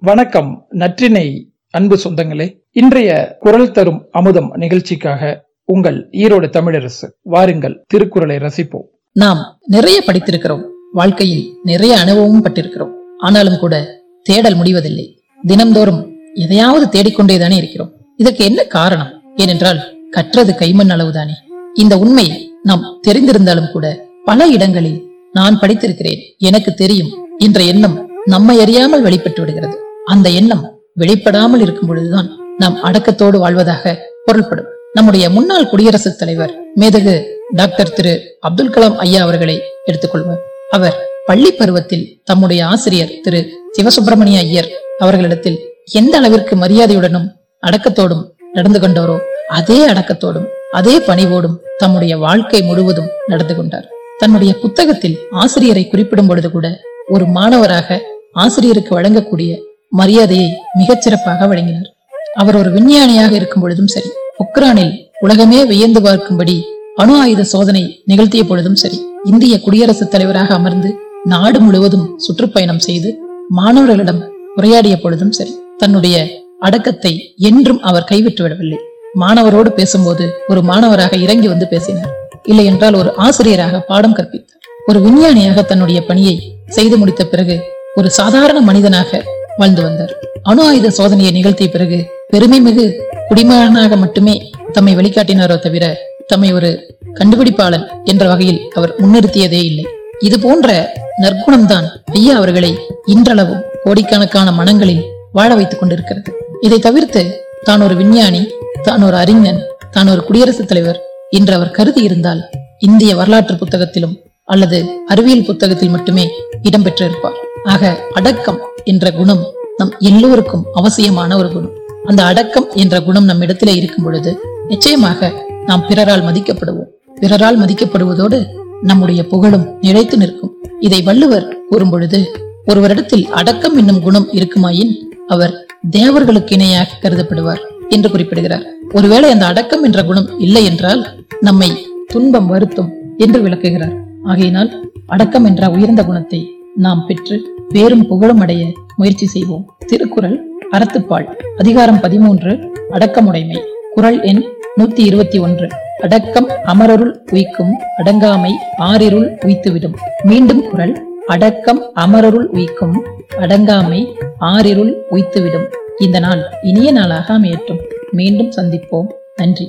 வணக்கம் நற்றினை அன்பு சொந்தங்களே. இன்றைய குரல் தரும் அமுதம் நிகழ்ச்சிக்காக உங்கள் ஈரோடு தமிழரசு வாருங்கள் திருக்குறளை ரசிப்போம். நாம் நிறைய படித்திருக்கிறோம் வாழ்க்கையில் நிறைய அனுபவமும் பட்டிருக்கிறோம். ஆனாலும் கூட தேடல் முடிவதில்லை. தினம்தோறும் எதையாவது தேடிக்கொண்டேதானே இருக்கிறோம். இதற்கு என்ன காரணம்? ஏனென்றால் கற்றது கைமண் அளவுதானே. இந்த உண்மை நாம் தெரிந்திருந்தாலும் கூட பல இடங்களில் நான் படித்திருக்கிறேன். எனக்கு தெரியும். என்ற எண்ணம் நம்மை அறியாமல் வெளிப்பட்டு விடுகிறது. அந்த எண்ணம் வெளிப்படாமல் இருக்கும் பொழுதுதான் நாம் அடக்கத்தோடு வாழ்வதாக பொருள்படும். நம்முடைய முன்னாள் குடியரசுத் தலைவர் மேதகு டாக்டர் திரு அப்துல் கலாம் ஐயா அவர்களை எடுத்துக்கொள்வோம். அவர் பள்ளி பருவத்தில் தம்முடைய ஆசிரியர் திரு சிவசுப்பிரமணிய ஐயர் அவர்களிடத்தில் எந்த அளவிற்கு மரியாதையுடனும் அடக்கத்தோடும் நடந்து கொண்டாரோ அதே அடக்கத்தோடும் அதே பணிவோடும் தம்முடைய வாழ்க்கை முழுவதும் நடந்து கொண்டார். தன்னுடைய புத்தகத்தில் ஆசிரியரை குறிப்பிடும் பொழுது கூட ஒரு மாணவராக ஆசிரியருக்கு வழங்கக்கூடிய மரியாதையை மிகச் சிறப்பாக வழங்கினார். அவர் ஒரு விஞ்ஞானியாக இருக்கும் பொழுதும் சரி உக்ரானில் உலகமே வியந்து பார்க்கும்படி அணு ஆயுத சோதனை நிகழ்த்திய பொழுதும் சரி இந்திய குடியரசுத் தலைவராக அமர்ந்து நாடு முழுவதும் சுற்றுப்பயணம் செய்து மாணவர்களிடம் உரையாடிய பொழுதும் சரி தன்னுடைய அடக்கத்தை என்றும் அவர் கைவிட்டு விடவில்லை. மாணவரோடு பேசும்போது ஒரு மாணவராக இறங்கி வந்து பேசினார். இல்லை என்றால் ஒரு ஆசிரியராக பாடம் கற்பித்தார். ஒரு விஞ்ஞானியாக தன்னுடைய பணியை செய்து முடித்த பிறகு ஒரு சாதாரண மனிதனாக வாழ்ந்து வந்தார். அணு ஆயுத சோதனையை நிகழ்த்திய பிறகு பெருமை மிகு குடிமகனாக மட்டுமே தம்மை வெளிக்காட்டினாரோ தவிர தம்மை ஒரு கண்டுபிடிப்பாளன் என்ற வகையில் அவர் முன்னிறுத்தியதே இல்லை. இது போன்ற நற்குணம்தான் ஐயா அவர்களை இன்றளவும் கோடிக்கணக்கான மனங்களில் வாழ வைத்துக் கொண்டிருக்கிறது. இதை தவிர்த்து தான் ஒரு விஞ்ஞானி தான் ஒரு அறிஞன் தான் ஒரு குடியரசுத் தலைவர் என்று அவர் கருதி இருந்தால் இந்திய வரலாற்று புத்தகத்திலும் அல்லது அறிவியல் புத்தகத்தில் மட்டுமே இடம்பெற்றிருப்பார். ஆக அடக்கம் என்ற குணம் நம் எல்லோருக்கும் அவசியமான ஒரு குணம். அந்த அடக்கம் என்ற குணம் நம் இடத்திலே இருக்கும் பொழுது நிச்சயமாக நாம் பிறரால் மதிக்கப்படுவோம். பிறரால் மதிக்கப்படுவதோடு நம்முடைய புகழும் நிலைத்து நிற்கும். இதை வள்ளுவர் கூறும் பொழுது ஒருவரிடத்தில் அடக்கம் என்னும் குணம் இருக்குமாயின் அவர் தேவர்களுக்கு இணையாக கருதப்படுவார் என்று குறிப்பிடுகிறார். ஒருவேளை அந்த அடக்கம் என்ற குணம் இல்லை என்றால் நம்மை துன்பம் வருத்தும் என்று விளக்குகிறார். ஆகையினால் அடக்கம் என்ற உயர்ந்த குணத்தை நாம் பெற்று வேறும் புகழும் அடைய முயற்சி செய்வோம். திருக்குறள் அறத்துப்பால் அதிகாரம் பதிமூன்று அடக்கமுடைமை. குரல் எண் நூத்தி இருபத்தி ஒன்று. அடக்கம் அமரருள் உய்க்கும் அடங்காமை ஆறிருள் உய்த்துவிடும். மீண்டும் குரல் அடக்கம் அமரருள் உய்க்கும் அடங்காமை ஆறிருள் உய்த்துவிடும். இந்த நாள் இனிய நாளாக அமையட்டும். மீண்டும் சந்திப்போம். நன்றி.